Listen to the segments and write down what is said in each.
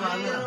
Hallelujah.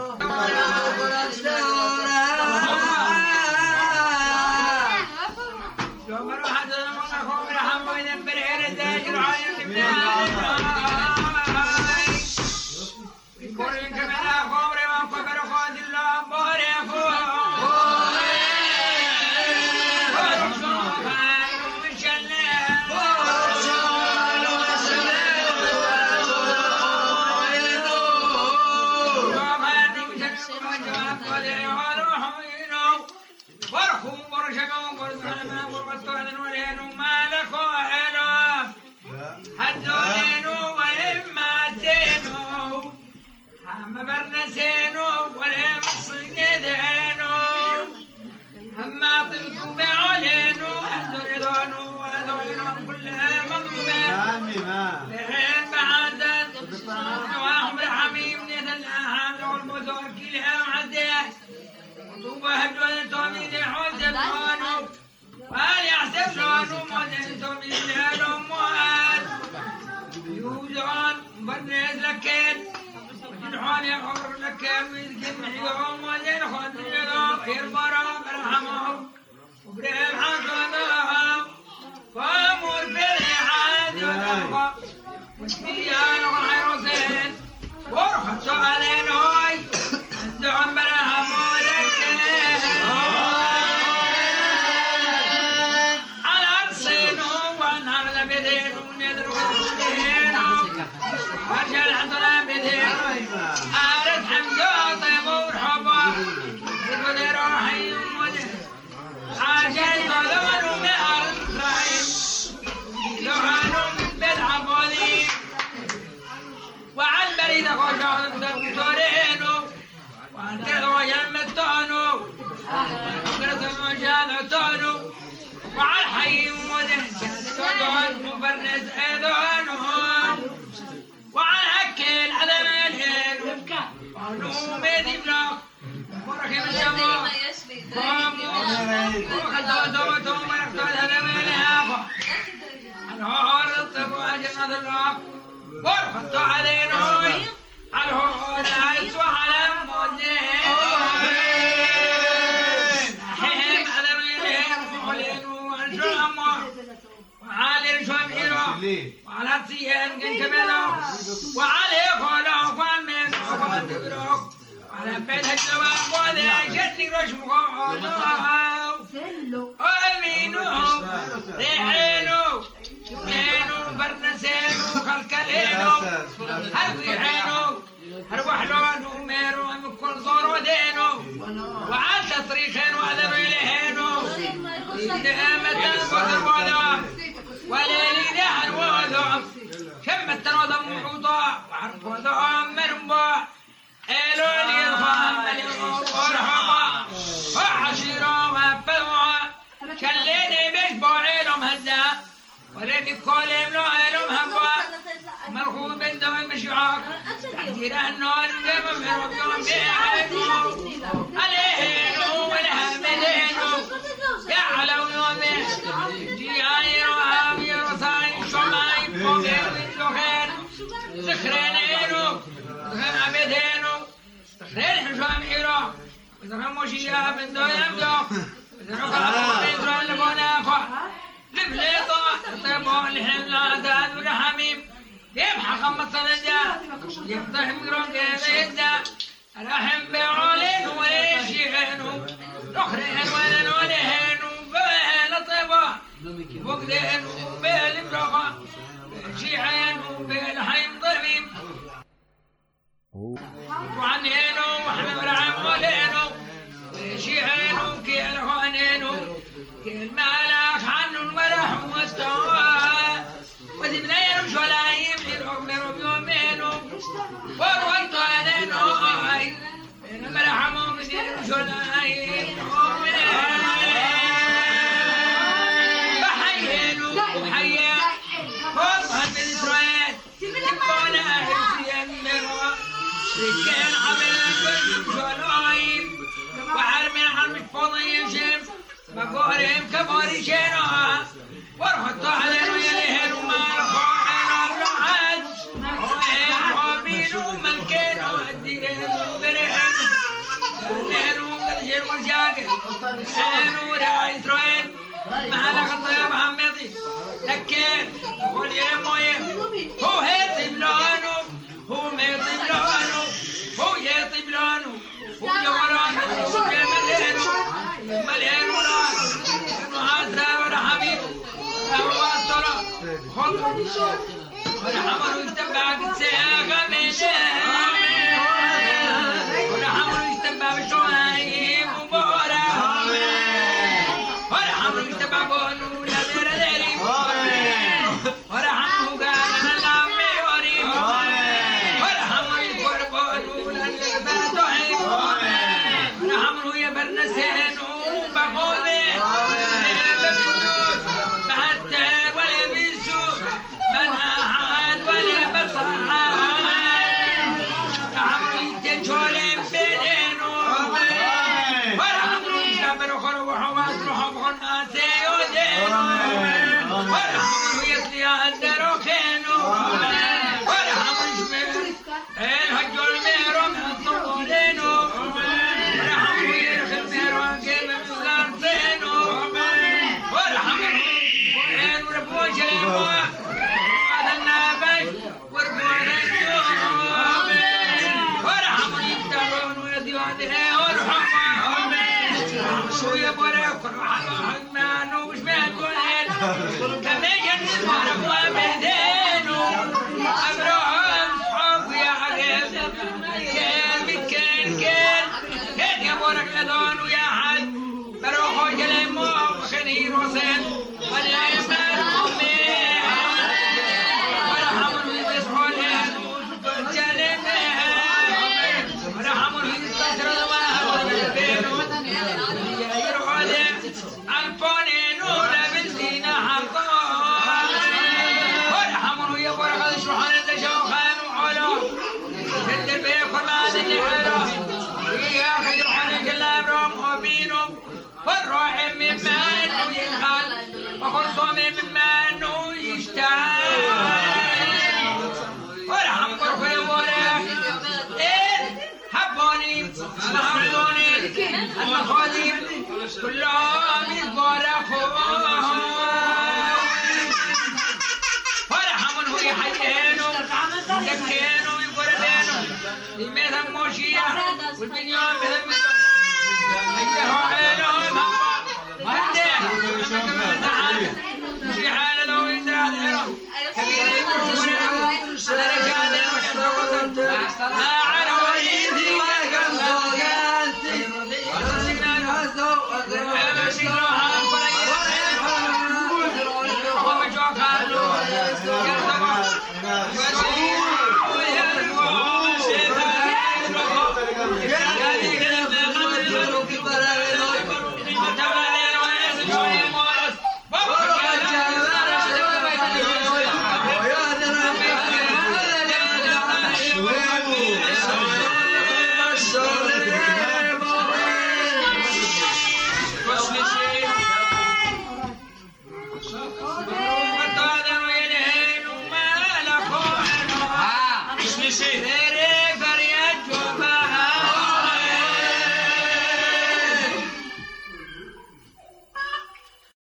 حال يغفر لك ويجمع يوم وينخذ يلاقي البرا برحمه وبرهم حصلها فأمر بالإعادة والخيار وحرسين وارخصوا عليه توسوتهم ويقتتل من الآخر الهور عينهم ريحينو كينو برنسينو خلكلينو هريحينو هروحلون ميرو من كل زور ودينو وعاد تصريخين وعذب إليهينو نعمة القدر والله كل امرأة لهم هبوة مرغوب دوم بشعاك تحتير النار دوم في ربهم بيعدوا عليه يا الهمدين يعلو يومين جياي روهام يرسان شمعي بوغير ويتلوخير سخرين اينو سخرين عبدينو سخرين حشام يا وزخرين يا آه. بندو يمدو وزخرين قرآن بندو لبونا اخوة بليطة طيبون الهلا داد ورحميم يبحى خمس رجاء يفتح مقرون كيدا رحم بعولين ويشيغنهم نخرين ولن ولهن وبهن طيبا وقدهن وبهن برغا شيعين وبهن حيم طبيب وعنهن رجال عمل جلايب وعرمي عرمي فضي جيم. مقارم كبار والحمر تبعك سياغه بينها شو يا براكن وحلو حمانو مش بيكون كمان يا نسمع ربوا بهدي Y me dan mochila, un niño